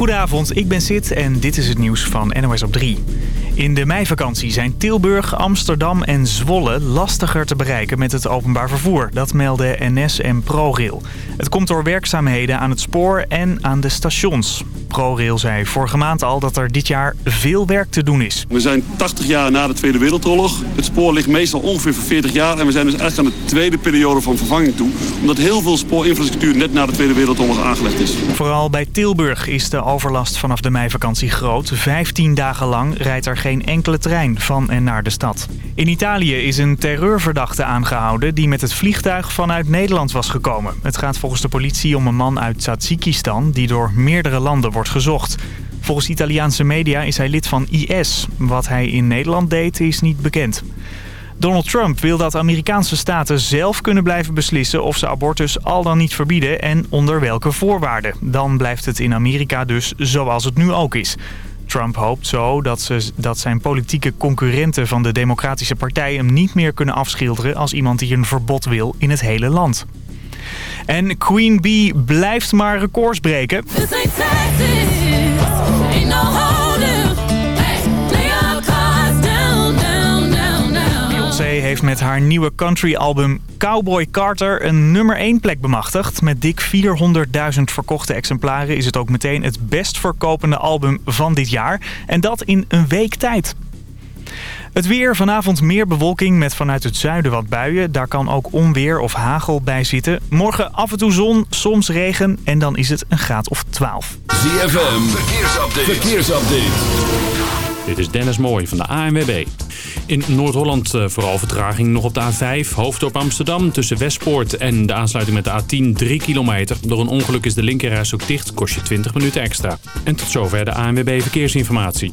Goedenavond, ik ben Sid en dit is het nieuws van NOS op 3. In de meivakantie zijn Tilburg, Amsterdam en Zwolle lastiger te bereiken met het openbaar vervoer. Dat melden NS en ProRail. Het komt door werkzaamheden aan het spoor en aan de stations. ProRail zei vorige maand al dat er dit jaar veel werk te doen is. We zijn 80 jaar na de Tweede Wereldoorlog. Het spoor ligt meestal ongeveer voor 40 jaar. En we zijn dus eigenlijk aan de tweede periode van vervanging toe. Omdat heel veel spoorinfrastructuur net na de Tweede Wereldoorlog aangelegd is. Vooral bij Tilburg is de overlast vanaf de meivakantie groot. 15 dagen lang rijdt er geen enkele trein van en naar de stad. In Italië is een terreurverdachte aangehouden die met het vliegtuig vanuit Nederland was gekomen. Het gaat volgens de politie om een man uit Tadzjikistan die door meerdere landen wordt gezocht. Volgens Italiaanse media is hij lid van IS. Wat hij in Nederland deed is niet bekend. Donald Trump wil dat Amerikaanse staten zelf kunnen blijven beslissen of ze abortus al dan niet verbieden en onder welke voorwaarden. Dan blijft het in Amerika dus zoals het nu ook is. Trump hoopt zo dat, ze, dat zijn politieke concurrenten van de Democratische Partij hem niet meer kunnen afschilderen als iemand die een verbod wil in het hele land. En Queen Bee blijft maar records breken. Beyoncé heeft met haar nieuwe country-album Cowboy Carter een nummer 1 plek bemachtigd. Met dik 400.000 verkochte exemplaren is het ook meteen het best verkopende album van dit jaar. En dat in een week tijd. Het weer, vanavond meer bewolking met vanuit het zuiden wat buien. Daar kan ook onweer of hagel bij zitten. Morgen af en toe zon, soms regen en dan is het een graad of 12. ZFM, verkeersupdate. verkeersupdate. Dit is Dennis Mooij van de ANWB. In Noord-Holland eh, vooral vertraging nog op de A5. Hoofddorp Amsterdam tussen Westpoort en de aansluiting met de A10 3 kilometer. Door een ongeluk is de linkerreis ook dicht. Kost je 20 minuten extra. En tot zover de ANWB Verkeersinformatie.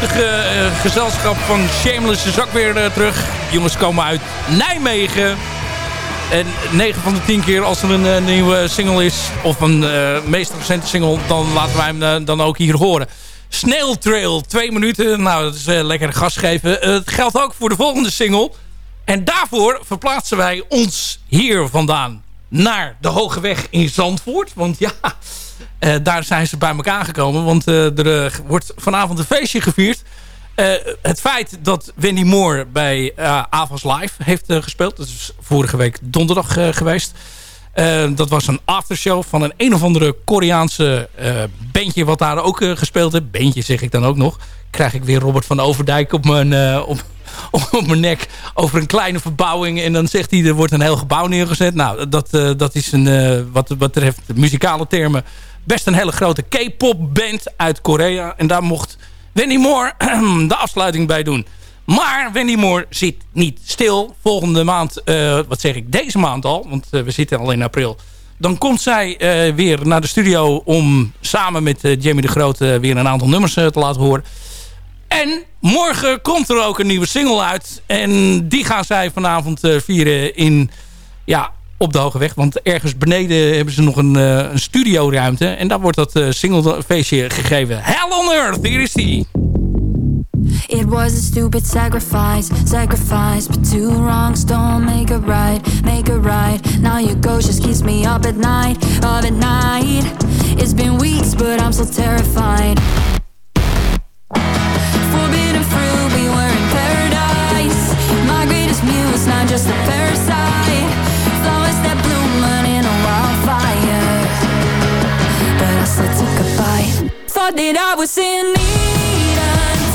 Luidruchtige uh, gezelschap van Shameless is ook weer uh, terug. jongens komen uit Nijmegen. En 9 van de 10 keer als er een uh, nieuwe single is... of een meest recente single... dan laten wij hem dan ook hier horen. Snail Trail, twee minuten. Nou, dat is lekker gas geven. het geldt ook voor de volgende single. En daarvoor verplaatsen wij ons hier vandaan... naar de Hoge Weg in Zandvoort. Want ja... daar zijn ze bij elkaar gekomen. Want er wordt vanavond een feestje gevierd. het feit dat Wendy Moore bij Avas Live heeft gespeeld. Dat is vorige week donderdag geweest. dat was een aftershow van een een of andere Koreaanse bandje... wat daar ook gespeeld heeft. Bandje zeg ik dan ook nog. Krijg ik weer Robert van Overdijk op mijn, op, op mijn nek over een kleine verbouwing. En dan zegt hij, er wordt een heel gebouw neergezet. Nou, dat, dat is een, wat, wat betreft muzikale termen... best een hele grote K-pop band uit Korea. En daar mocht Wendy Moore de afsluiting bij doen. Maar Wendy Moore zit niet stil. Volgende maand, uh, wat zeg ik, deze maand al... want we zitten al in april... dan komt zij weer naar de studio... om samen met Jamie de Groot weer een aantal nummers te laten horen... En morgen komt er ook een nieuwe single uit. En die gaan zij vanavond vieren in, ja, op de Hoge Weg. Want ergens beneden hebben ze nog een, uh, een studioruimte. En daar wordt dat uh, singlefeestje gegeven. Hell on Earth, hier is die. It was a stupid sacrifice, sacrifice But two wrongs don't make it right, make it right Now your ghost just keeps me up at night, up at night It's been weeks but I'm still terrified just a Thought that I was in need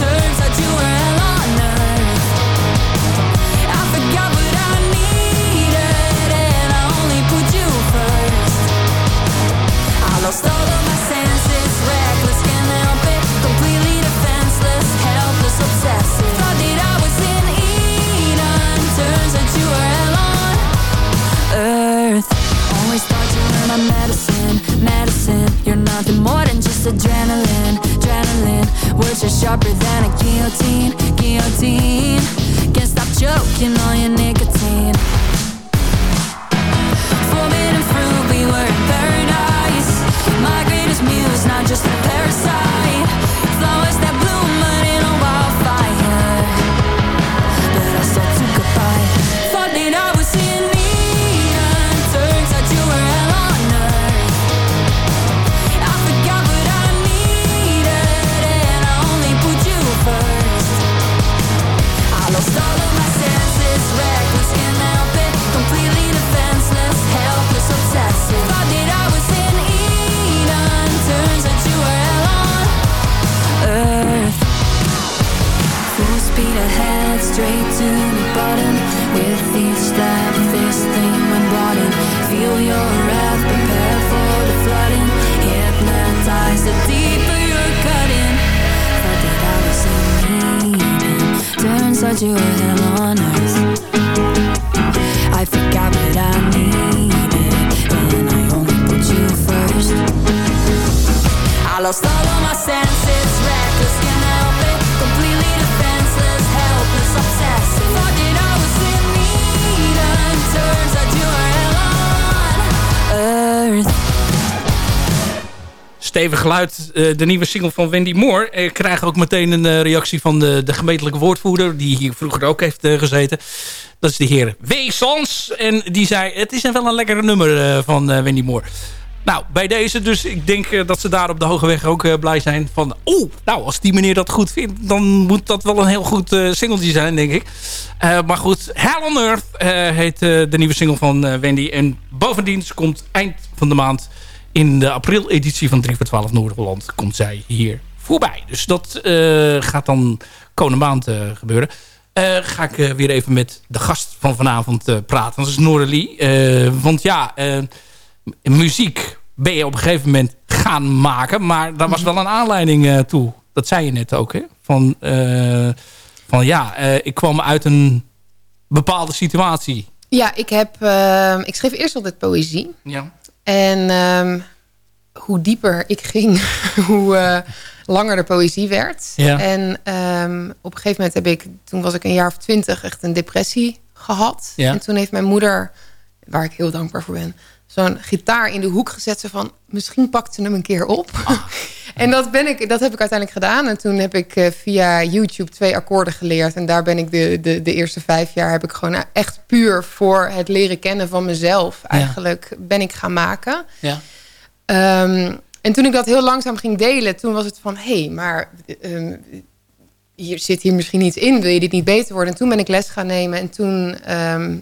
Turns out you were hell on earth. I forgot what I needed And I only put you first. I lost all of my senses Reckless, can't help it Completely defenseless Helpless, obsessive. Thought that I was in turns out you were hell on earth. Always thought you were my medicine, medicine You're nothing more than just adrenaline, adrenaline. Words are sharper than a guillotine, guillotine. Can't stop choking on your nicotine. Forbidden fruit, we were in paradise. My greatest muse, not just a parasite Stevig geluid, uh, de nieuwe single van Wendy Moore. Ik krijg ook meteen een uh, reactie van de, de gemeentelijke woordvoerder... die hier vroeger ook heeft gezeten. Dat is de heer W. En die zei, het is wel een lekkere nummer van Wendy Moore. Nou, bij deze dus. Ik denk dat ze daar op de Hoge Weg ook blij zijn. Van, oeh, nou, als die meneer dat goed vindt... dan moet dat wel een heel goed uh, singeltje zijn, denk ik. maar goed, Hell on Earth heet de nieuwe single van Wendy. En bovendien komt eind van de maand... in de april-editie van 3 voor 12 Noord-Holland... komt zij hier voorbij. Dus dat gaat dan komende maand gebeuren. ga ik weer even met de gast van vanavond praten. Dat is Noralie. want ja muziek ben je op een gegeven moment gaan maken. Maar daar was wel een aanleiding toe. Dat zei je net ook, hè? Van, van ja, ik kwam uit een bepaalde situatie. Ja, ik, heb, ik schreef eerst altijd poëzie. Ja. En um, hoe dieper ik ging, hoe langer de poëzie werd. Ja. En um, op een gegeven moment heb ik, toen was ik een jaar of twintig, echt een depressie gehad. Ja. En toen heeft mijn moeder, waar ik heel dankbaar voor ben zo'n gitaar in de hoek gezet. Ze van, misschien pakt ze hem een keer op. Ah. en dat, ben ik, dat heb ik uiteindelijk gedaan. En toen heb ik uh, via YouTube twee akkoorden geleerd. En daar ben ik de, de, de eerste vijf jaar... heb ik gewoon echt puur voor het leren kennen van mezelf... eigenlijk ja. ben ik gaan maken. Ja. Um, En toen ik dat heel langzaam ging delen, toen was het van... hé, hey, maar um, hier zit hier misschien iets in. Wil je dit niet beter worden? En toen ben ik les gaan nemen. En toen um,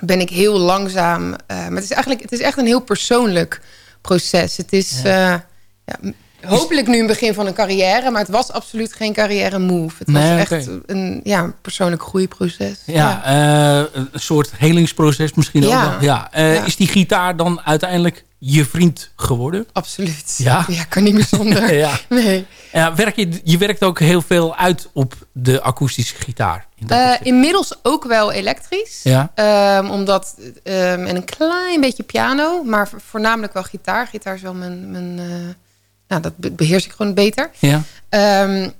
ben ik heel langzaam... Uh, maar het is eigenlijk het is echt een heel persoonlijk proces. Het is... Ja. Uh, ja, hopelijk nu een begin van een carrière, maar het was absoluut geen carrière move. Het was echt okay. een ja, persoonlijk groeiproces. Ja, ja. Uh, een soort helingsproces misschien ja. ook. Ja. Uh, ja. Is die gitaar dan uiteindelijk je vriend geworden? Absoluut. Ja, ja kan niet meer zonder. ja. Nee. Ja, werk je, je werkt ook heel veel uit op de akoestische gitaar. In uh, inmiddels ook wel elektrisch. Ja. Um, omdat, um, en een klein beetje piano, maar voornamelijk wel gitaar. Gitaar is wel mijn... mijn nou, dat beheers ik gewoon beter. Ja. Um,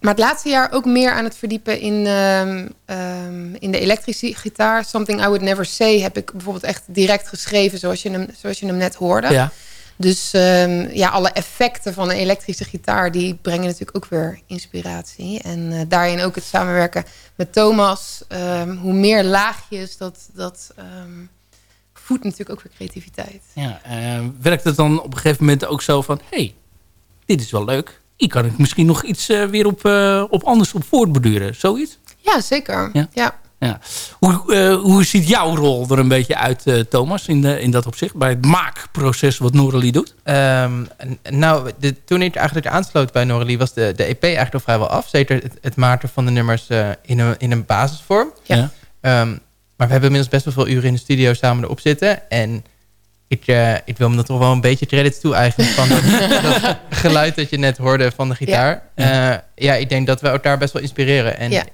maar het laatste jaar ook meer aan het verdiepen in, um, um, in de elektrische gitaar. Something I Would Never Say heb ik bijvoorbeeld echt direct geschreven zoals je hem, zoals je hem net hoorde. Ja. Dus ja, alle effecten van een elektrische gitaar... die brengen natuurlijk ook weer inspiratie. En uh, daarin ook het samenwerken met Thomas. hoe meer laagjes, dat, dat voedt natuurlijk ook weer creativiteit. Ja, uh, werkt het dan op een gegeven moment ook zo van... hey, dit is wel leuk. Hier kan ik misschien nog iets uh, weer op, uh, op anders op voortborduren. Zoiets? Ja, zeker. Ja. ja. ja. Hoe, hoe ziet jouw rol er een beetje uit, Thomas, in, de, in dat opzicht? Bij het maakproces wat Noralie doet? Um, nou, de, toen ik eigenlijk aansloot bij Noralie... was de, de EP eigenlijk al vrijwel af. Zeker het, het maken van de nummers in, een, in een basisvorm. Ja. Um, maar we hebben inmiddels best wel veel uren in de studio samen erop zitten. En ik, uh, ik wil me er toch wel een beetje credits toe eigenlijk. Van dat, dat, geluid dat je net hoorde van de gitaar. Ja, uh, ja ik denk dat we elkaar best wel inspireren. En ja.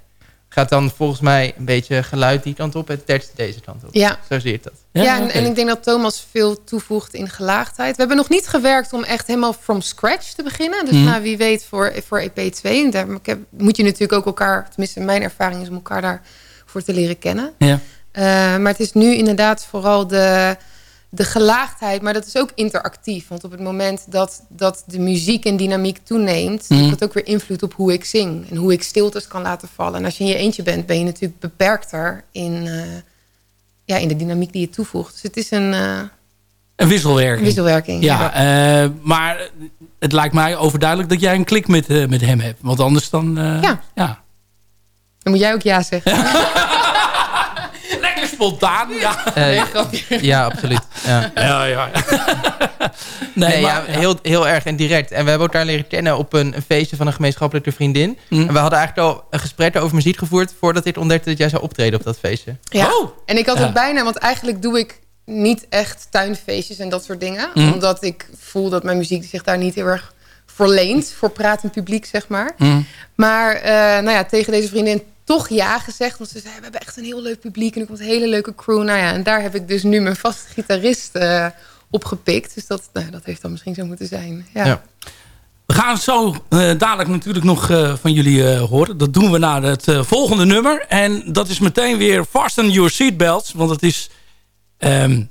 gaat dan volgens mij een beetje geluid die kant op en tekst deze kant op. Ja. Zo zie ik dat. Ja, ja en, okay. en, ik denk dat Thomas veel toevoegt in gelaagdheid. We hebben nog niet gewerkt om echt helemaal from scratch te beginnen. Dus mm. nou, wie weet voor, voor EP2. En daar moet je natuurlijk ook elkaar, tenminste mijn ervaring is om elkaar daarvoor te leren kennen. Ja. Uh, maar het is nu inderdaad vooral de, de gelaagdheid. Maar dat is ook interactief. Want op het moment dat, dat de muziek en dynamiek toeneemt... Mm. heeft dat ook weer invloed op hoe ik zing. En hoe ik stiltes kan laten vallen. En als je in je eentje bent, ben je natuurlijk beperkter... in, uh, ja, in de dynamiek die je toevoegt. Dus het is een... Uh, een wisselwerking. Wisselwerking, ja. ja. maar het lijkt mij overduidelijk dat jij een klik met, met hem hebt. Want anders dan... ja. ja. Dan moet jij ook ja zeggen. spontaan. Ja, uh, ja absoluut. Ja, ja. ja. nee, nee maar, ja, Heel, heel erg en direct. En we hebben elkaar leren kennen op een, een feestje van een gemeenschappelijke vriendin. Mm. En we hadden eigenlijk al een gesprek over muziek gevoerd... voordat ik ontdekte dat jij zou optreden op dat feestje. Ja, oh. en ik had het bijna... want eigenlijk doe ik niet echt tuinfeestjes en dat soort dingen. Mm. Omdat ik voel dat mijn muziek zich daar niet heel erg voor leent. Voor pratend publiek, zeg maar. Mm. Maar uh, nou ja, tegen deze vriendin toch ja gezegd. Want ze zei, we hebben echt een heel leuk publiek en er komt een hele leuke crew. Nou ja, en daar heb ik dus nu mijn vaste gitarist uh, opgepikt. Dus dat, nou, dat heeft dan misschien zo moeten zijn. Ja. We gaan zo uh, dadelijk natuurlijk nog uh, van jullie horen. Dat doen we naar het volgende nummer. En dat is meteen weer Fasten Your Seatbelts. Want het is um,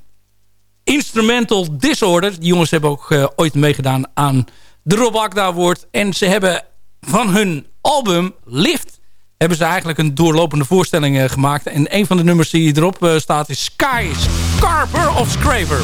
Instrumental Disorder. Die jongens hebben ook ooit meegedaan aan de Rob Agda. En ze hebben van hun album Lift hebben ze eigenlijk een doorlopende voorstelling uh, gemaakt. En een van de nummers die erop uh, staat is Sky Scarper of Scraper.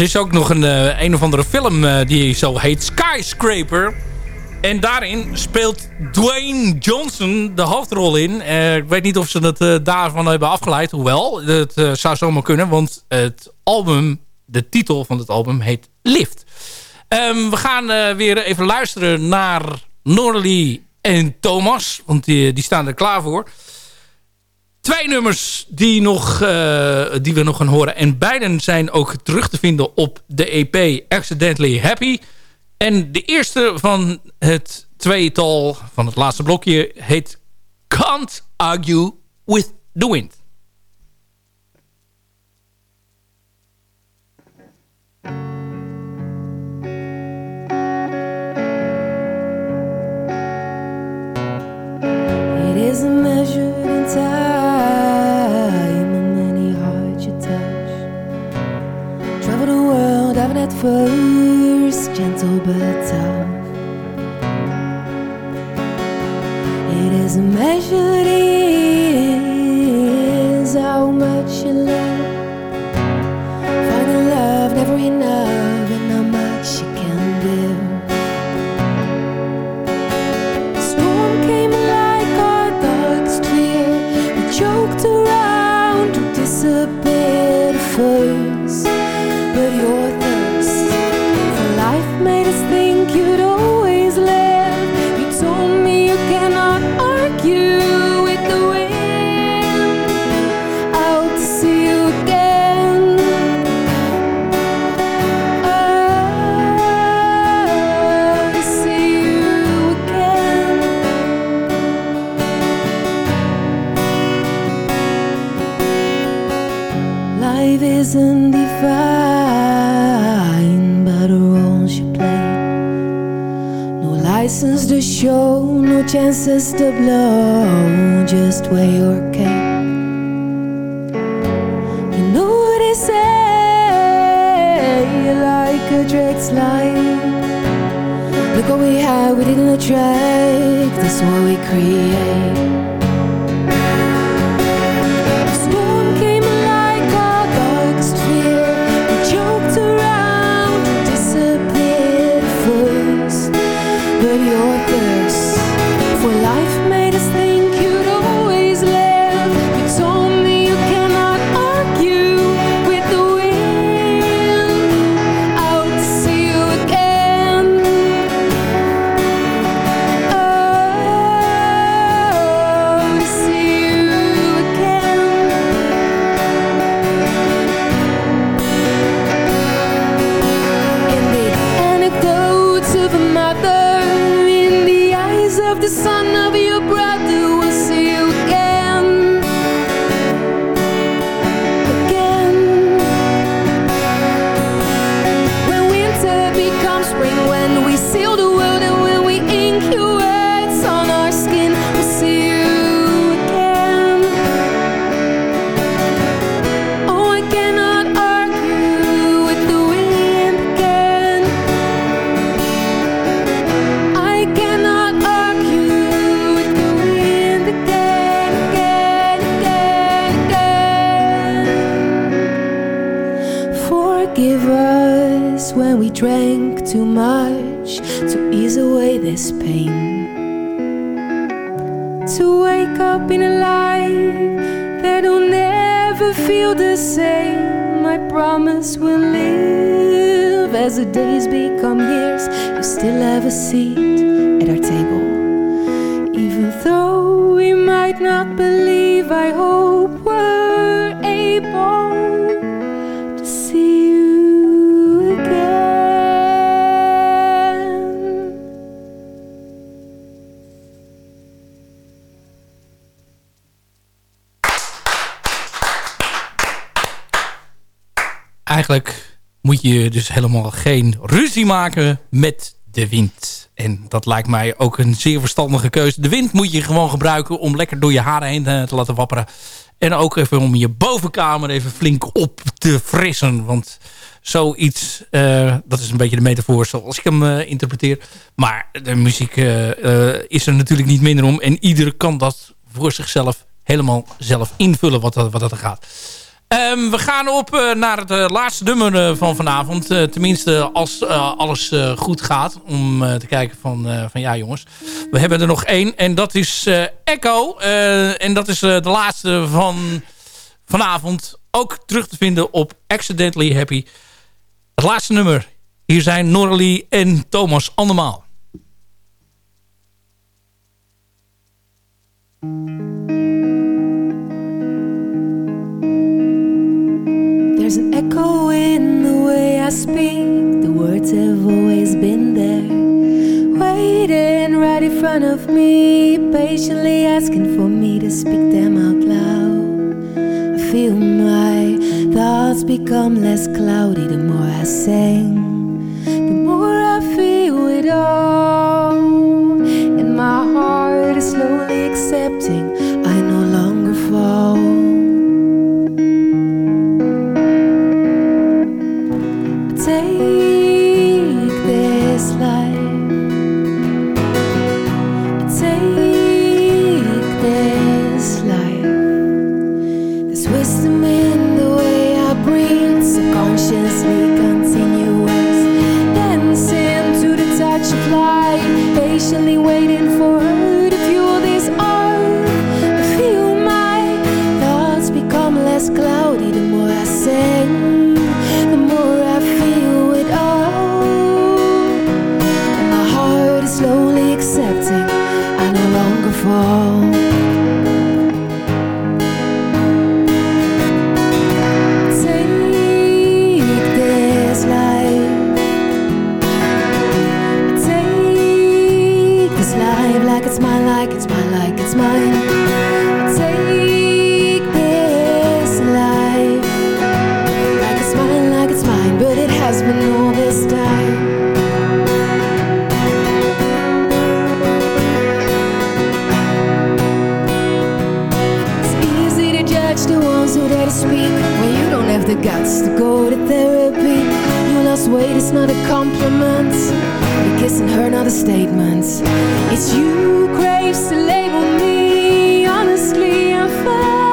Er is ook nog een, eh, een of andere film eh, die zo heet Skyscraper. En daarin speelt Dwayne Johnson de hoofdrol in. Eh, ik weet niet of ze dat daarvan hebben afgeleid. Hoewel, het zou zomaar kunnen. Want het album, de titel van het album heet Lift. Ehm, we gaan weer even luisteren naar Norley en Thomas. Want die, die staan er klaar voor. Twee nummers die, nog, eh, die we nog gaan horen. En beiden zijn ook terug te vinden op de EP Accidentally Happy. En de eerste van het tweetal van het laatste blokje heet Can't Argue with the Wind. It isn't measured in at first, gentle but tough. It isn't measured in blow. Just too much to ease away this pain. To wake up in a life that'll never feel the same. I promise we'll live as the days become years. You still have a seat Eigenlijk moet je dus helemaal geen ruzie maken met de wind. En dat lijkt mij ook een zeer verstandige keuze. De wind moet je gewoon gebruiken om lekker door je haren heen eh, te laten wapperen. En ook even om je bovenkamer even flink op te frissen. Want zoiets, eh, dat is een beetje de metafoor zoals ik hem eh, interpreteer. Maar de muziek is er natuurlijk niet minder om. En ieder kan dat voor zichzelf helemaal zelf invullen wat wat dat er gaat. Ehm, we gaan op eh, naar het eh, laatste nummer eh, van vanavond. Tenminste, als alles goed gaat. Om te kijken van, van ja jongens. We hebben er nog één. En dat is Echo. En dat is de laatste van vanavond. Ook terug te vinden op Accidentally Happy. Het laatste nummer. Hier zijn Norley en Thomas Andermaal. Echo in the way I speak. The words have always been there. Waiting right in front of me, patiently asking for me to speak them out loud. I feel my thoughts become less cloudy the more I sing. Compliment. You're kissing her, not a statement. It's you who craves to label me. Honestly, I'm fine.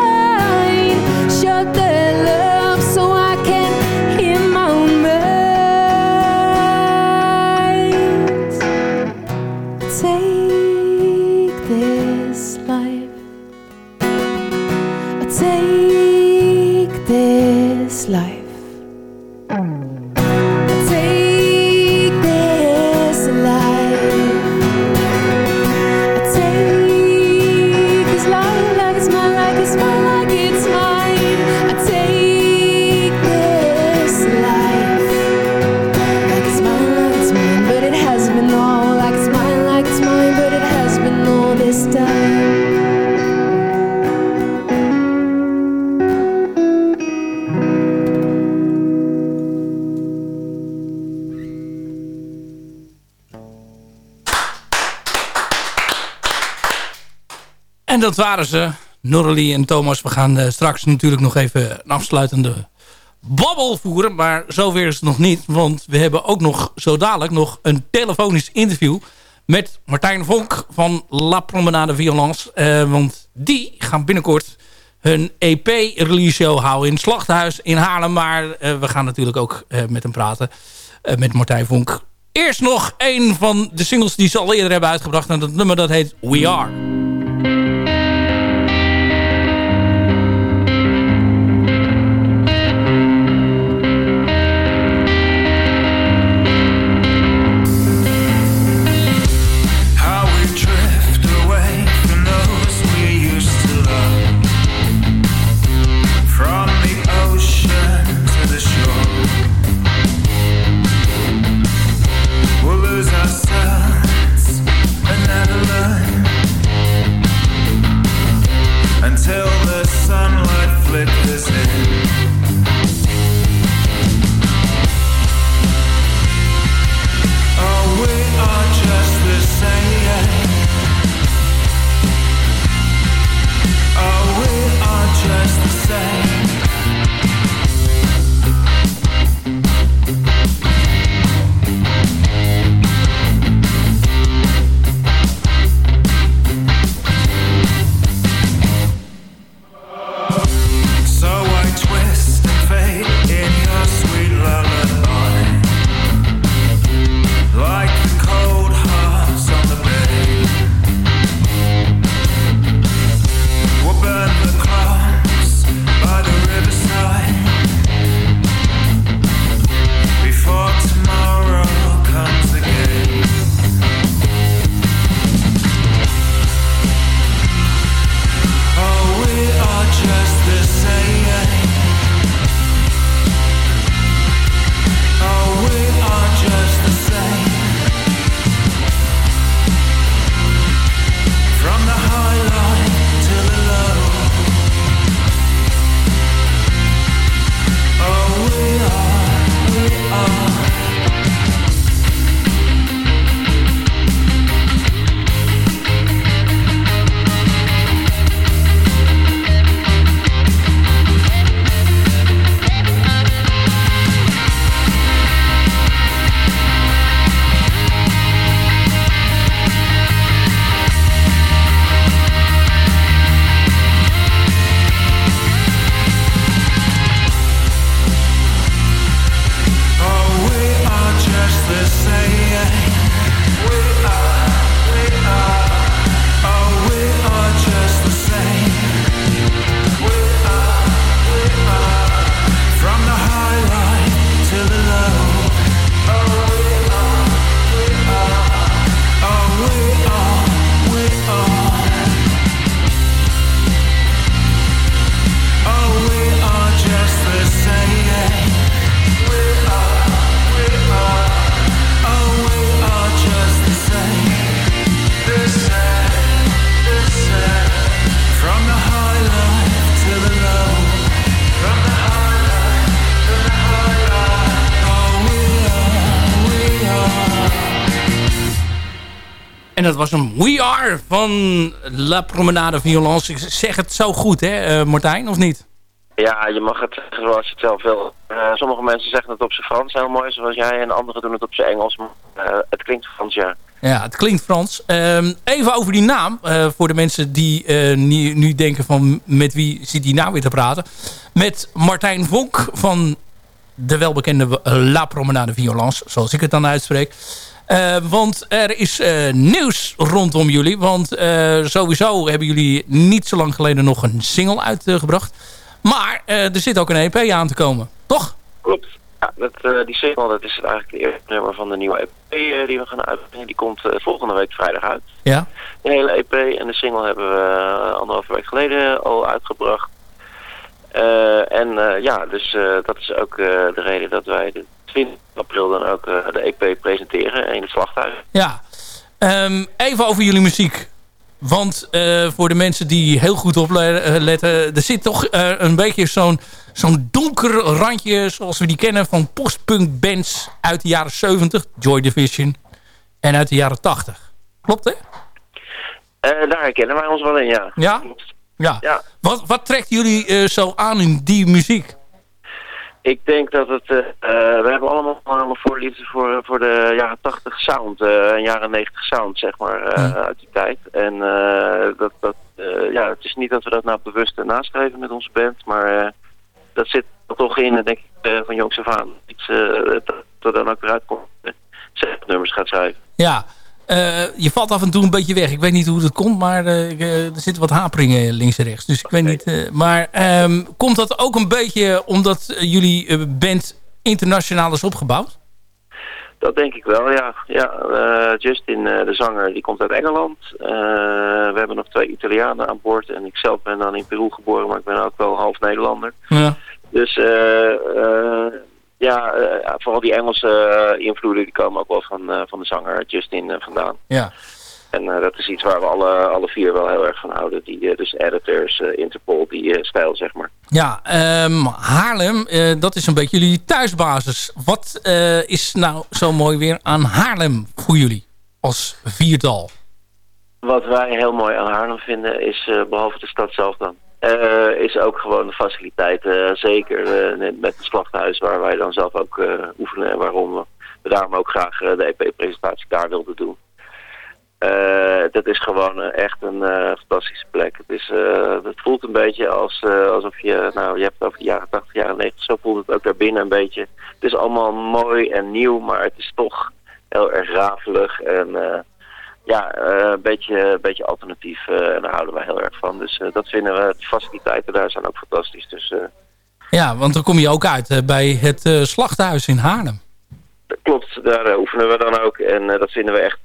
En dat waren ze, Norrelie en Thomas. We gaan eh, straks natuurlijk nog even een afsluitende babbel voeren. Maar zover is het nog niet. Want we hebben ook nog zo dadelijk nog een telefonisch interview... met Martijn Vonk van La Promenade Violence. Eh, want die gaan binnenkort hun EP-release show houden in het Slachthuis in Haarlem. Maar eh, we gaan natuurlijk ook met hem praten. met Martijn Vonk. Eerst nog een van de singles die ze al eerder hebben uitgebracht. En dat nummer dat heet We Are. Van La Promenade Violence. Ik zeg het zo goed, hè, eh, Martijn, of niet? Ja, je mag het zeggen zoals je het zelf wil. Eh, sommige mensen zeggen het op zijn Frans heel mooi, zoals jij. En anderen doen het op zijn Engels. Maar eh, het klinkt Frans, ja. Ja, het klinkt Frans. Ehm, even over die naam. voor de mensen die nu, nu denken van met wie zit die nou weer te praten. Met Martijn Vonk van de welbekende La Promenade Violence. Zoals ik het dan uitspreek. Eh, want er is eh, nieuws rondom jullie. Want eh, sowieso hebben jullie niet zo lang geleden nog een single uitgebracht. maar er zit ook een EP aan te komen. Toch? Klopt. Ja, dat, die single dat is eigenlijk de eerste nummer van de nieuwe EP die we gaan uitbrengen. Die komt volgende week vrijdag uit. Ja. De hele EP en de single hebben we anderhalve week geleden al uitgebracht. En ja, dus dat is ook de reden dat wij de 20 april dan ook eh, de EP presenteren in het slachthuis. Ja. Ehm, even over jullie muziek. Want eh, voor de mensen die heel goed opletten... er zit toch eh, een beetje zo'n zo'n donker randje... zoals we die kennen van postpunk bands uit de jaren 70. Joy Division. En uit de jaren 80. Klopt, hè? Eh, daar herkennen wij ons wel in, ja. Ja? Ja. Ja. Wat, wat trekt jullie eh, zo aan in die muziek? Ik denk dat het... eh, eh, we hebben allemaal een voorliefde voor, voor de jaren 80 sound. eh, en jaren 90 sound, zeg maar, eh, uit die tijd. En eh, dat, dat, eh, ja, het is niet dat we dat nou bewust nastreven met onze band. Maar eh, dat zit er toch in, denk ik, eh, van jongs af aan. Iets eh, dat, dat dan ook weer uitkomt. Uh, nummers gaat schrijven. Ja. Eh, je valt af en toe een beetje weg. Ik weet niet hoe dat komt, maar eh, eh, er zitten wat haperingen links en rechts. Dus ik weet niet. maar ehm, komt dat ook een beetje omdat jullie band internationaal is opgebouwd? Dat denk ik wel, ja. ja Justin, de zanger, die komt uit Engeland. We hebben nog twee Italianen aan boord. En ik zelf ben dan in Peru geboren, maar ik ben ook wel half Nederlander. Ja. Dus eh, ja, eh, vooral die Engelse eh, invloeden die komen ook wel van, eh, van de zanger Justin vandaan. Ja. En dat is iets waar we alle, alle vier wel heel erg van houden. Die, dus editors, Interpol, die stijl zeg maar. Ja, ehm, Haarlem, dat is een beetje jullie thuisbasis. Wat is nou zo mooi weer aan Haarlem voor jullie als viertal? Wat wij heel mooi aan Haarlem vinden is, eh, behalve de stad zelf dan, eh, is ook gewoon de faciliteiten. zeker eh, met het slachthuis waar wij dan zelf ook eh, oefenen en waarom we, daarom ook graag eh, de EP-presentatie daar wilden doen. Eh, dat is gewoon eh, echt een eh, fantastische plek. Het, is, eh, het voelt een beetje als, eh, alsof je, nou je hebt het over de jaren 80, jaren 90, zo voelt het ook daarbinnen een beetje. Het is allemaal mooi en nieuw, maar het is toch heel erg rafelig en eh, ja, eh, een beetje, een beetje alternatief. eh, en daar houden wij heel erg van. Dus eh, dat vinden we, de faciliteiten daar zijn ook fantastisch. Dus Ja, want dan kom je ook uit bij het slachthuis in Haarlem. klopt, daar oefenen we dan ook. En dat vinden we echt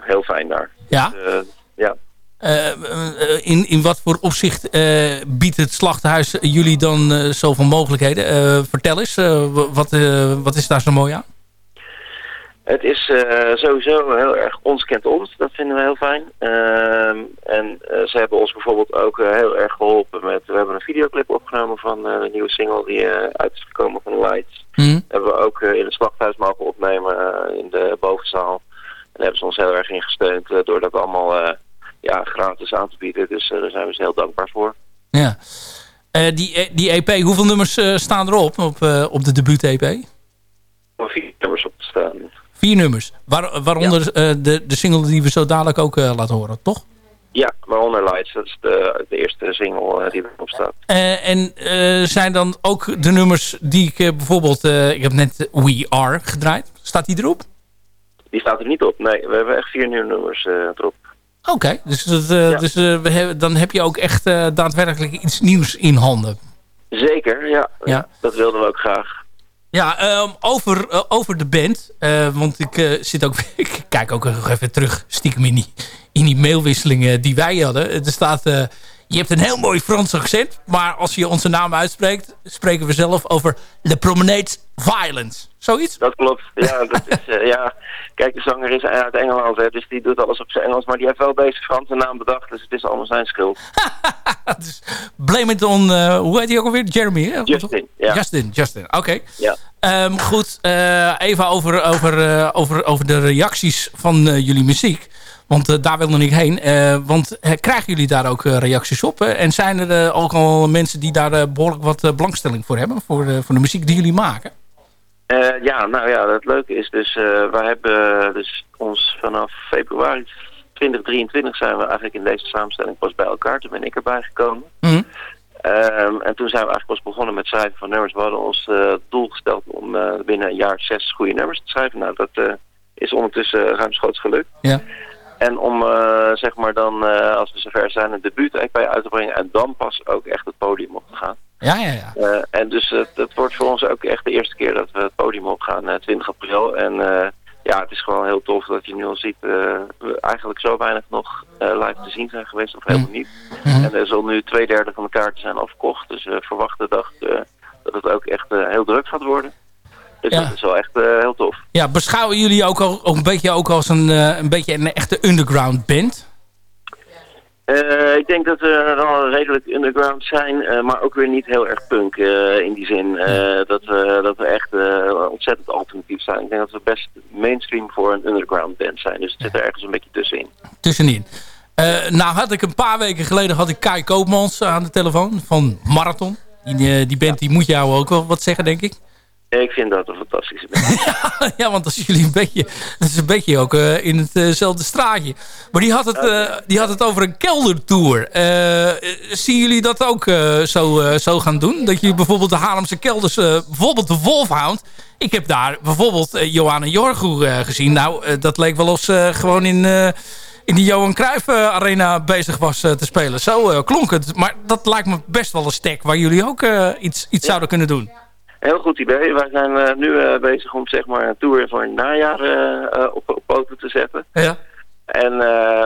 heel fijn daar. Ja? Dus, ja. In, in wat voor opzicht biedt het slachthuis jullie dan eh, zoveel mogelijkheden? Vertel eens, wat, wat is daar zo mooi aan? Het is eh, sowieso heel erg ons kent ons. Dat vinden we heel fijn. Ehm, en eh, ze hebben ons bijvoorbeeld ook eh, heel erg geholpen met... We hebben een videoclip opgenomen van de nieuwe single die uit is gekomen van Lights. Hm? Hebben we ook in het slachthuis mogen opnemen in de bovenzaal. En daar hebben ze ons heel erg in gesteund eh, door dat allemaal ja, gratis aan te bieden. Dus daar zijn we ze heel dankbaar voor. Ja. Die, die EP, hoeveel nummers staan erop op, eh, op de debuut-EP? Om vier nummers op te staan. Vier nummers. Waar, waaronder eh, de, de single die we zo dadelijk ook eh, laten horen, toch? Ja, waaronder Lights. Dat is de, de eerste single eh, die erop staat. En zijn dan ook de nummers die ik bijvoorbeeld... ik heb net We Are gedraaid. Staat die erop? Die staat er niet op. Nee, we hebben echt vier nieuwe nummers erop. Oké, dus, dat, dus we hebben, dan heb je ook echt daadwerkelijk iets nieuws in handen. Zeker, ja. Ja. Dat wilden we ook graag. Ja, ehm, over, eh, over de band. eh, want ik eh, zit ook. ik kijk ook even terug, stiekem in die, in die mailwisselingen die wij hadden. Er staat. Je hebt een heel mooi Frans accent. Maar als je onze naam uitspreekt, spreken we zelf over Le Promenade Violence. Zoiets? Dat klopt. Ja, dat is, eh, ja. Kijk, de zanger is uit Engeland, hè, dus die doet alles op zijn Engels. Maar die heeft wel deze Franse naam bedacht, dus het is allemaal zijn schuld. Blame it on. eh, hoe heet hij ook alweer? Jeremy, hè? Justin, ja. Justin, Justin. Oké. Ja. Ehm, goed, eh, even over, over, over, over de reacties van jullie muziek. Want eh, daar wilde ik heen. Eh, want eh, krijgen jullie daar ook reacties op? En zijn er ook al mensen die daar eh, behoorlijk wat belangstelling voor hebben? Voor, de voor de muziek die jullie maken? Ja, nou ja, het leuke is dus, wij hebben dus ons vanaf februari 2023 zijn we eigenlijk in deze samenstelling pas bij elkaar. Toen ben ik erbij gekomen. Mhm. Ehm, en toen zijn we eigenlijk pas begonnen met schrijven van nummers. We hadden ons eh, doel gesteld om binnen een jaar zes goede nummers te schrijven. Nou, dat is ondertussen ruimschoots gelukt. Ja. En om eh, zeg maar dan, eh, als we zover zijn, een debuut-EP uit te brengen en dan pas ook echt het podium op te gaan. Ja, ja, ja. Eh, en dus dat wordt voor ons ook echt de eerste keer dat we het podium opgaan, uh, 20 april. En ja, het is gewoon heel tof dat je nu al ziet, we eigenlijk zo weinig nog live te zien zijn geweest, of helemaal niet. Mhm. En er zal nu twee derde van de kaarten zijn afgekocht, dus we verwachten dag dat het ook echt heel druk gaat worden. Dus Ja. dat is wel echt uh, heel tof. Ja, beschouwen jullie ook, al, ook een beetje ook als een, uh, een beetje een echte underground band? Uh, ik denk dat we wel redelijk underground zijn, maar ook weer niet heel erg punk in die zin. dat, we, dat we echt ontzettend alternatief zijn. Ik denk dat we best mainstream voor een underground band zijn. Dus het zit er ergens een beetje tussenin. Tussenin. nou had ik een paar weken geleden had ik Kai Koopmans aan de telefoon van Marathon. Die, die band die moet jou ook wel wat zeggen, denk ik. Ik vind dat een fantastische band. ja, ja, want als jullie een beetje... Dat is een beetje ook uh, in hetzelfde uh straatje. Maar die had het, uh, die had het over een keldertour. Uh, zien jullie dat ook zo, zo gaan doen? Dat je bijvoorbeeld de Haarlemse kelders... bijvoorbeeld de Wolfhound... Ik heb daar bijvoorbeeld Johanna Jorgu gezien. Nou, dat leek wel of ze gewoon in in die Johan Cruijff uh, Arena bezig was uh, te spelen. Zo uh, klonk het. Maar dat lijkt me best wel een stek waar jullie ook iets, iets ja. zouden kunnen doen. Heel goed idee. Wij zijn nu bezig om zeg maar, een tour voor het najaar op, op poten te zetten. Ja. En,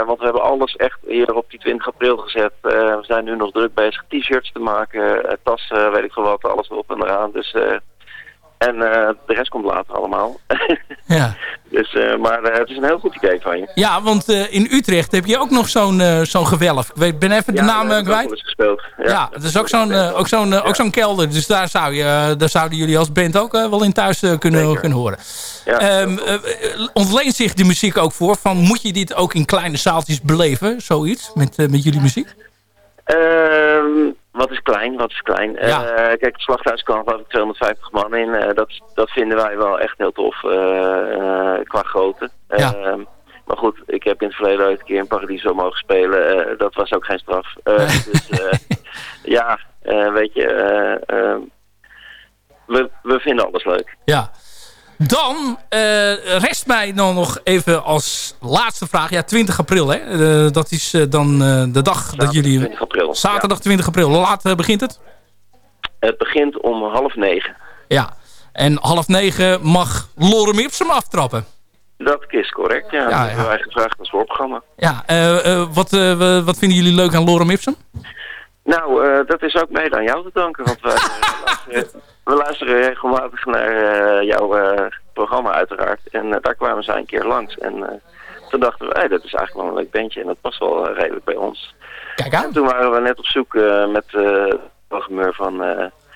want we hebben alles echt hier op die 20 april gezet. we zijn nu nog druk bezig t-shirts te maken, tassen, weet ik veel wat, alles erop en eraan. Dus En eh, de rest komt later allemaal. Ja. dus, eh, maar eh, het is een heel goed idee van je. Ja, want in Utrecht heb je ook nog zo'n zo'n gewelf. Ik weet, ben even de Ja, naam kwijt. eens gespeeld. Ja, dat is ook zo'n ook zo'n ook zo'n kelder. Dus daar, zou je, daar zouden jullie als band ook wel in thuis kunnen, kunnen horen. Ehm, eh, eh, ontleent zich de muziek ook voor? Van, moet je dit ook in kleine zaaltjes beleven? Zoiets met, met jullie muziek? Ehm, wat is klein, wat is klein? Eh, kijk, het slachthuis kan geloof ik 250 man in. Eh, dat, dat vinden wij wel echt heel tof eh, qua grootte. Ehm, maar goed, ik heb in het verleden ooit een keer in Paradiso mogen spelen. Dat was ook geen straf. Dus ja, weet je, eh, eh, we, we vinden alles leuk. Ja. Dan eh, rest mij dan nog even als laatste vraag. Ja, 20 april, hè? Eh, dat is eh, dan de dag dat jullie... 20 april. Zaterdag 20 april. Laat begint het? Het begint om half negen. Ja. En half negen mag Lorem Ipsum aftrappen. Dat is correct, ja. Ja, dat hebben wij gevraagd als voorprogramma. Ja, wat, wat vinden jullie leuk aan Lorem Ipsum? Nou, dat is ook mede aan jou te danken, want wij, we luisteren regelmatig naar eh, jouw eh, programma uiteraard. En eh, daar kwamen zij een keer langs. En toen dachten we, hey, dat is eigenlijk wel een leuk bandje en dat past wel redelijk bij ons. Kijk aan. En toen waren we net op zoek met het programmeur van...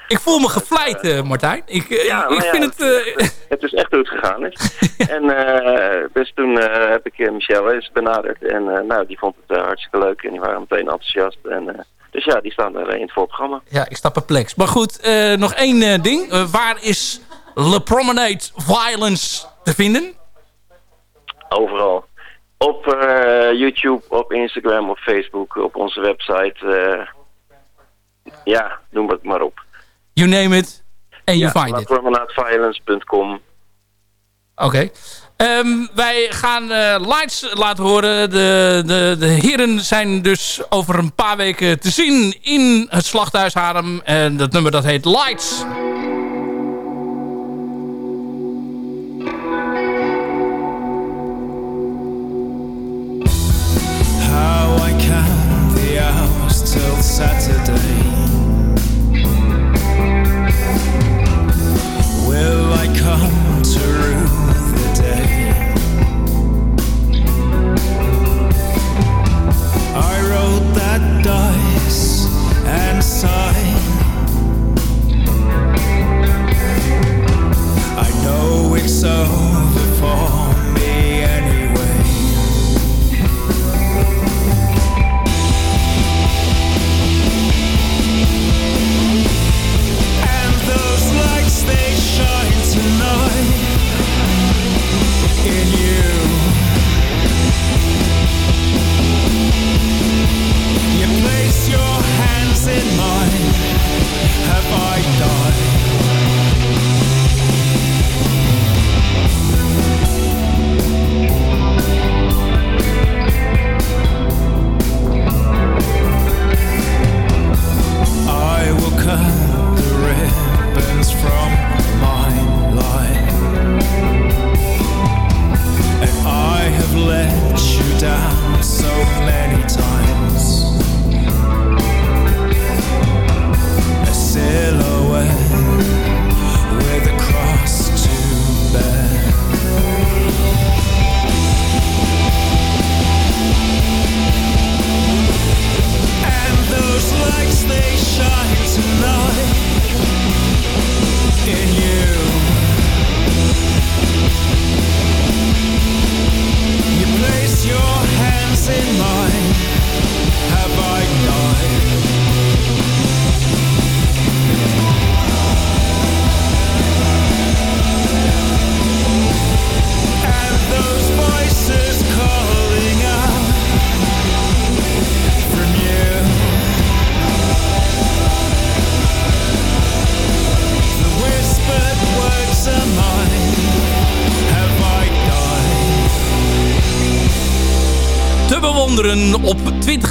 Ik voel me gevleid, Martijn. Ik, Ja, ik, ja, vind het... het is echt hoe het gegaan is. en eh, dus toen heb ik eh, Michel eens benaderd. En nou, die vond het hartstikke leuk en die waren meteen enthousiast. En, dus ja, die staan er in het voorprogramma. ja, ik sta perplex. Maar goed, eh, nog één eh, ding. Eh, waar is Le Promenade Violence te vinden? Overal. Op eh, YouTube, op Instagram, op Facebook, op onze website. eh, ja, noem het maar op. You name it. And you ja, find it. lapromenadeviolence.com. Oké. Ehm, wij gaan eh, lights laten horen. De, de, de heren zijn dus over een paar weken te zien in het Slachthuis Haarlem. En dat nummer dat heet Lights.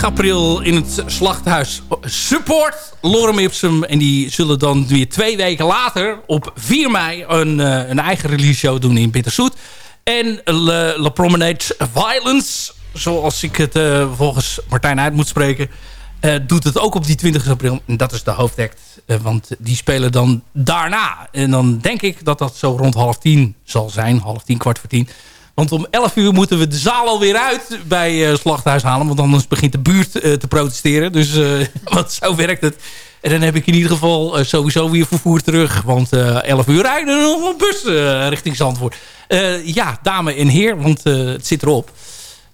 20 april in het Slachthuis. Support Lorem Ipsum. En die zullen dan weer twee weken later op 4 mei een, eh, een eigen release show doen in Bitterzoet. En Le, Promenade Violence, zoals ik het eh, volgens Martijn uit moet spreken. eh, doet het ook op die 20 april. En dat is de hoofdact. want die spelen dan daarna. En dan denk ik dat dat zo rond half tien zal zijn. Half tien, kwart voor tien. Want om 11 uur moeten we de zaal alweer uit bij eh, Slachthuis halen. Want anders begint de buurt eh, te protesteren. Dus eh, want zo werkt het. En dan heb ik in ieder geval sowieso weer vervoer terug. Want eh 11 uur rijden nog een bus richting Zandvoort. Ja, dame en heer, want het zit erop.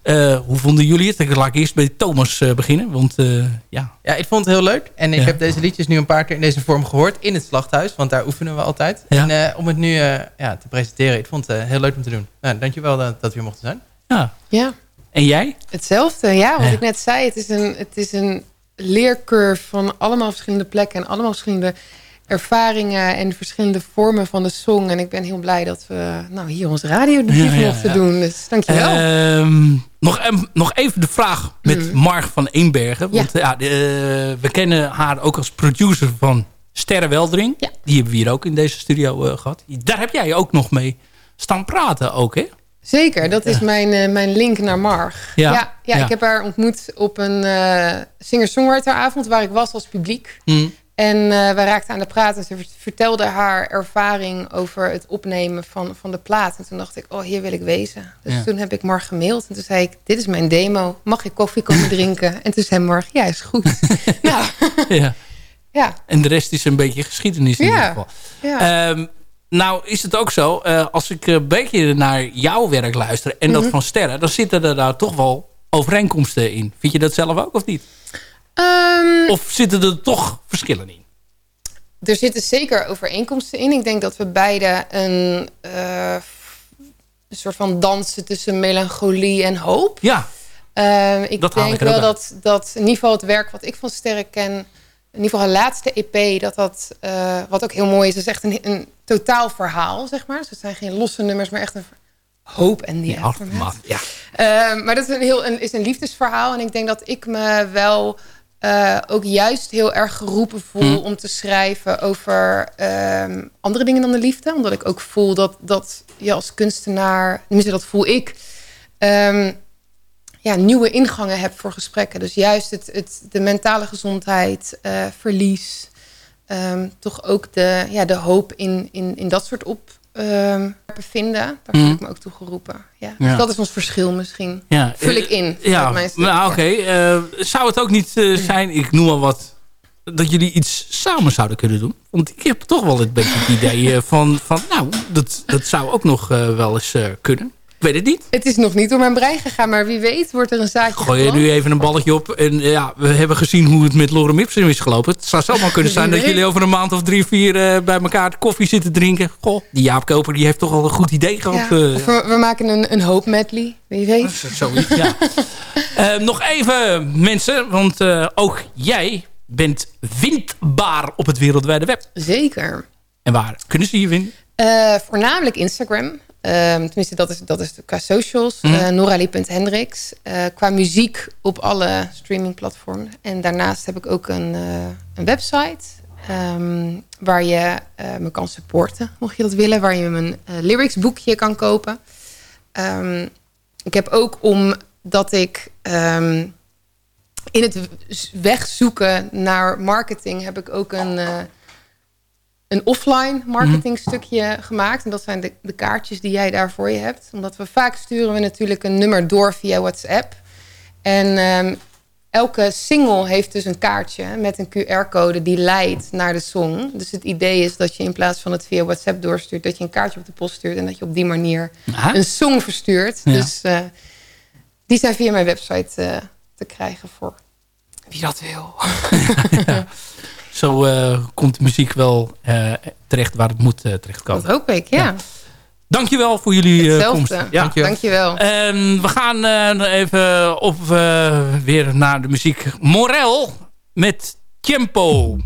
Eh, hoe vonden jullie het? Ik laat ik eerst bij Thomas eh, beginnen. Want eh, ja, Ja, ik vond het heel leuk. En ik Ja. heb deze liedjes nu een paar keer in deze vorm gehoord. In het slachthuis, want daar oefenen we altijd. Ja. En eh, om het nu eh, ja, te presenteren, ik vond het heel leuk om te doen. Nou, dankjewel dat, dat we hier mochten zijn. ja. Ja, En jij? hetzelfde. Ja, wat Ja. ik net zei. Het is, een, het is een leercurve van allemaal verschillende plekken... en allemaal verschillende ervaringen en verschillende vormen van de song. En ik ben heel blij dat we nou, hier ons radiodebuut Ja, ja, mochten ja. doen. Dus dankjewel. Ehm, nog, nog even de vraag met Marg van Eenbergen. Want ja, eh, we kennen haar ook als producer van Sterre Weldering. Ja. Die hebben we hier ook in deze studio eh, gehad. Daar heb jij ook nog mee staan praten ook, hè? Zeker, dat is mijn, eh, mijn link naar Marg. Ja. Ja, ik heb haar ontmoet op een singer-songwriteravond... waar ik was als publiek. Mm. En eh we raakten aan de praat en ze vert- vertelde haar ervaring over het opnemen van, van de plaat. En toen dacht ik, oh, hier wil ik wezen. Dus Ja. toen heb ik Marg gemaild en toen zei ik, dit is mijn demo. Mag ik koffie komen drinken? En toen zei Marg, ja, is goed. nou, ja. ja, En de rest is een beetje geschiedenis in Ja. ieder geval. ja. Ehm, nou is het ook zo, eh, als ik een beetje naar jouw werk luister... en Mhm. dat van Sterren, dan zitten er daar toch wel overeenkomsten in. Vind je dat zelf ook of niet? Ehm, Of zitten er toch verschillen in? er zitten zeker overeenkomsten in. Ik denk dat we beide een, eh, een soort van dansen tussen melancholie en hoop. Ja, Ehm, ik Dat denk ik wel dat, dat in ieder geval het werk wat ik van Sterren ken... in ieder geval haar laatste EP, dat dat... eh, wat ook heel mooi is, is echt een, een totaal verhaal, zeg maar. Dus het zijn geen losse nummers, maar echt een hoop en die ja, maar, ja. Ehm, maar dat is een, heel, een, is een liefdesverhaal. En ik denk dat ik me wel eh, ook juist heel erg geroepen voel... Hm. om te schrijven over ehm, andere dingen dan de liefde. Omdat ik ook voel dat, dat je als kunstenaar... tenminste, dat voel ik... ehm, ja, nieuwe ingangen hebt voor gesprekken. Dus juist het, het, de mentale gezondheid, eh, verlies... ehm, toch ook de, ja, de hoop in, in, in dat soort op ehm, vinden. Daar voel Mhm. ik me ook toe geroepen. Ja. Ja. Dus dat is ons verschil misschien. Ja, Vul eh, ik in. Ja, nou oké. eh, zou het ook niet eh, zijn, ik noem al wat, dat jullie iets samen zouden kunnen doen? Want ik heb toch wel een beetje het idee eh, van, van nou, dat, dat zou ook nog eh, wel eens eh, kunnen. Ik weet het niet. Het is nog niet door mijn brein gegaan, maar wie weet wordt er een zaadje Gooi je nu even een balletje op. En eh, ja, we hebben gezien hoe het met Lorem Ipsum is gelopen. Het zou zomaar kunnen zijn dat jullie over een maand of drie, vier eh, bij elkaar koffie zitten drinken. Goh, die Jaap Koper die heeft toch wel een goed idee gehad. Ja. eh. We, we maken een, een hoop medley, wie weet. Zoiets, ja. Nog even, mensen, want ook jij bent vindbaar op het wereldwijde web. Zeker. En waar kunnen ze je vinden? Voornamelijk Instagram. Ehm, tenminste, dat is, dat is qua socials. Noralie.hendricks. Eh, qua muziek op alle streamingplatforms. En daarnaast heb ik ook een, eh, een website. ehm, waar je me kan supporten, mocht je dat willen. Waar je mijn lyrics boekje kan kopen. Ehm, ik heb ook omdat ik in het wegzoeken naar marketing... heb ik ook een... een offline marketing stukje gemaakt. En dat zijn de, de kaartjes die jij daar voor je hebt. Omdat we vaak sturen we natuurlijk een nummer door via WhatsApp. En ehm, elke single heeft dus een kaartje met een QR-code die leidt naar de song. Dus het idee is dat je in plaats van het via WhatsApp doorstuurt... dat je een kaartje op de post stuurt... en dat je op die manier Aha. een song verstuurt. Ja. Dus eh, die zijn via mijn website eh, te krijgen voor wie dat wil. Zo eh, komt de muziek wel eh, terecht waar het moet eh, terechtkomen. Dat hoop ik, ja. Dankjewel voor jullie Hetzelfde. komst. Ja. Dankjewel. En we gaan even op, weer naar de muziek. Morel met Tempo.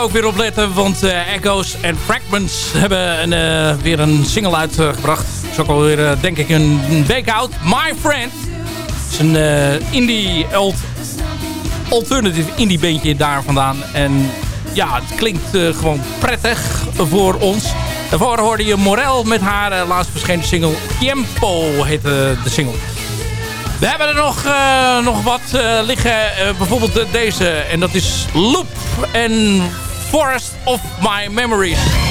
Ook weer opletten, want eh, Echoes en Fragments hebben een, eh, weer een single uitgebracht. is ook alweer, eh, denk ik, een week oud. My Friend. Is een indie, alt, alternative indie bandje daar vandaan. En ja, het klinkt gewoon prettig voor ons. Daarvoor hoorde je Morel met haar laatst verschenen single Tiempo heette de single. We hebben er nog, nog wat liggen. Bijvoorbeeld deze. En dat is Loop en Forest of My Memories.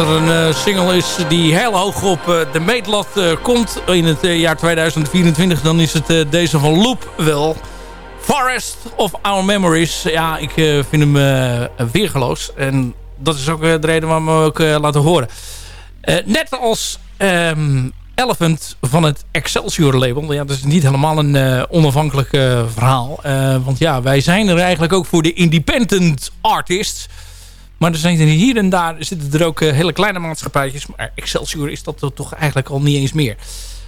Er een eh, single is die heel hoog op eh, de meetlat eh, komt in het jaar 2024, dan is het deze van Loop wel. Forest of Our Memories. Ja, ik vind hem weergeloos. En dat is ook de reden waarom we hem ook laten horen. Net als ehm, Elephant van het Excelsior label. Ja, dat is niet helemaal een onafhankelijk verhaal. Want ja, wij zijn er eigenlijk ook voor de independent artists. Maar er zijn er hier en daar zitten er ook eh, hele kleine maatschappijtjes. Maar Excelsior is dat toch eigenlijk al niet eens meer.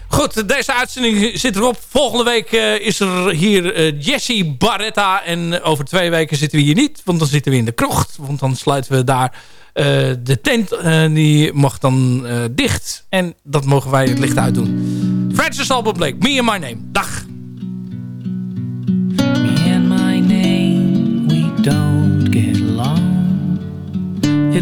Goed, deze uitzending zit erop. Volgende week eh, is er hier eh, Jesse Barretta. En over twee weken zitten we hier niet. Want dan zitten we in de krocht. Want dan sluiten we daar de tent. die mag dan dicht. En dat mogen wij het licht uitdoen. Francis Albert Blake, Me and My Name. Dag.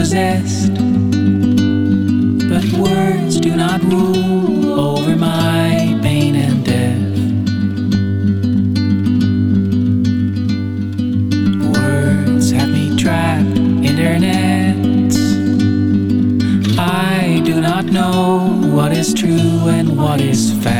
Possessed, but words do not rule over my pain and death. Words have me trapped in their nets. I do not know what is true and what is fact.